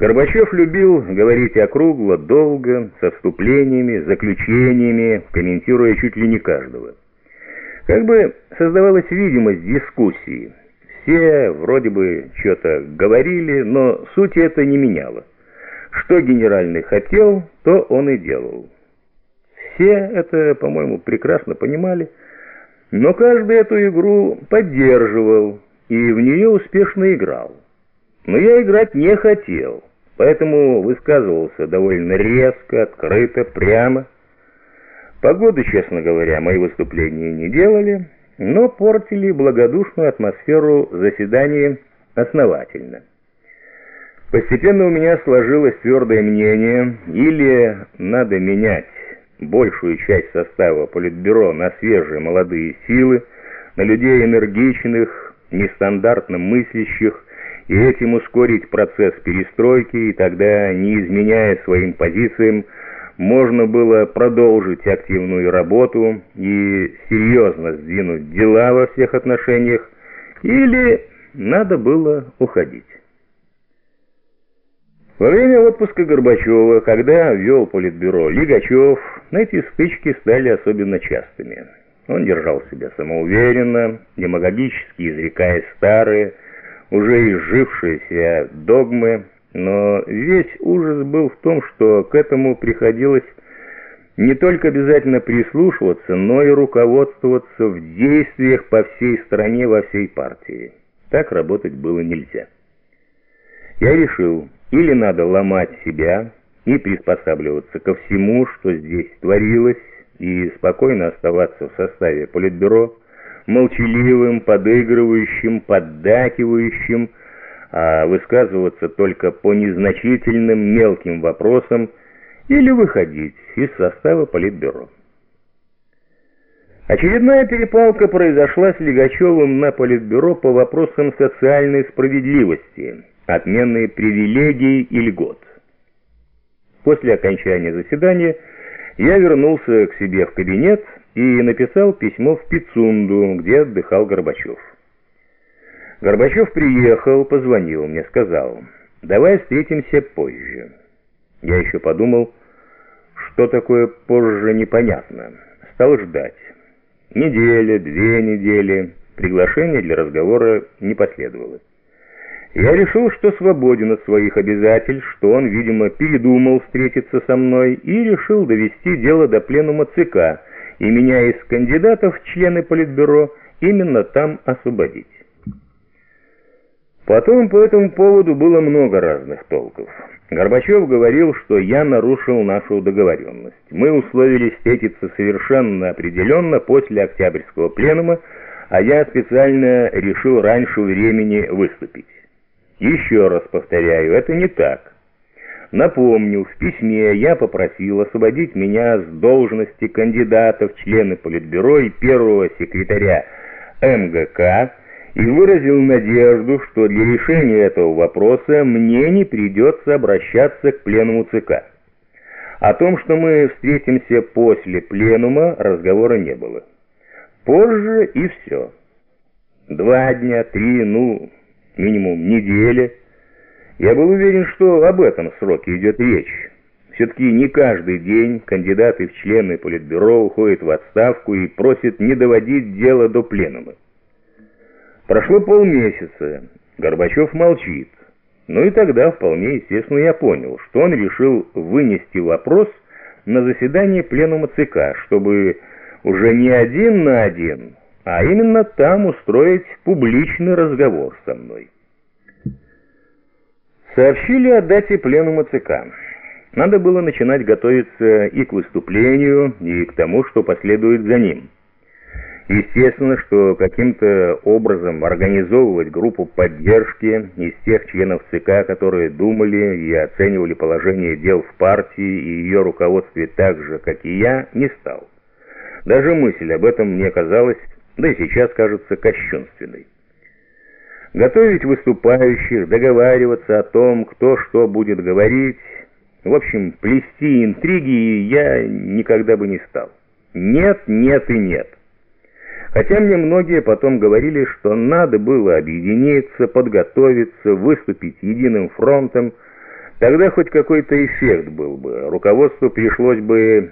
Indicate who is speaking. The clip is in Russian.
Speaker 1: Горбачев любил говорить округло, долго, со вступлениями, заключениями, комментируя чуть ли не каждого. Как бы создавалась видимость дискуссии. Все вроде бы что-то говорили, но суть это не меняло. Что генеральный хотел, то он и делал. Все это, по-моему, прекрасно понимали, но каждый эту игру поддерживал и в нее успешно играл. Но я играть не хотел, поэтому высказывался довольно резко, открыто, прямо. Погоды, честно говоря, мои выступления не делали, но портили благодушную атмосферу заседания основательно. Постепенно у меня сложилось твердое мнение, или надо менять большую часть состава Политбюро на свежие молодые силы, на людей энергичных, нестандартно мыслящих, и этим ускорить процесс перестройки, и тогда, не изменяя своим позициям, можно было продолжить активную работу и серьезно сдвинуть дела во всех отношениях, или надо было уходить. Во время отпуска Горбачева, когда вел Политбюро Лигачев, эти стычки стали особенно частыми. Он держал себя самоуверенно, демагогически изрекая старые, уже изжившиеся догмы, но весь ужас был в том, что к этому приходилось не только обязательно прислушиваться, но и руководствоваться в действиях по всей стране, во всей партии. Так работать было нельзя. Я решил, или надо ломать себя и приспосабливаться ко всему, что здесь творилось, и спокойно оставаться в составе Политбюро, молчаливым, подыгрывающим, поддакивающим, а высказываться только по незначительным мелким вопросам или выходить из состава Политбюро. Очередная перепалка произошла с Легачевым на Политбюро по вопросам социальной справедливости, отмены привилегий и льгот. После окончания заседания я вернулся к себе в кабинет и написал письмо в Пицунду, где отдыхал Горбачев. Горбачев приехал, позвонил мне, сказал, давай встретимся позже. Я еще подумал, что такое позже непонятно. Стал ждать. Неделя, две недели. Приглашение для разговора не последовало. Я решил, что свободен от своих обязательств, что он, видимо, передумал встретиться со мной и решил довести дело до пленума ЦК и меня из кандидатов в члены Политбюро именно там освободить. Потом по этому поводу было много разных толков. Горбачев говорил, что я нарушил нашу договоренность. Мы условились встретиться совершенно определенно после Октябрьского пленума, а я специально решил раньше времени выступить. Еще раз повторяю, это не так. Напомню, в письме я попросил освободить меня с должности кандидата в члены Политбюро и первого секретаря МГК и выразил надежду, что для решения этого вопроса мне не придется обращаться к пленуму ЦК. О том, что мы встретимся после пленума, разговора не было. Позже и все. Два дня, три, ну минимум недели. Я был уверен, что об этом сроке идет речь. Все-таки не каждый день кандидаты в члены Политбюро уходят в отставку и просят не доводить дело до пленума. Прошло полмесяца, Горбачев молчит. Ну и тогда вполне естественно я понял, что он решил вынести вопрос на заседание пленума ЦК, чтобы уже не один на один, а именно там устроить публичный разговор со мной. Сообщили о дате пленума ЦК. Надо было начинать готовиться и к выступлению, и к тому, что последует за ним. Естественно, что каким-то образом организовывать группу поддержки из тех членов ЦК, которые думали и оценивали положение дел в партии и ее руководстве так же, как и я, не стал. Даже мысль об этом мне казалась да и сейчас кажется кощунственной. Готовить выступающих, договариваться о том, кто что будет говорить, в общем, плести интриги я никогда бы не стал. Нет, нет и нет. Хотя мне многие потом говорили, что надо было объединиться, подготовиться, выступить единым фронтом, Тогда хоть какой-то эффект был бы. Руководству пришлось бы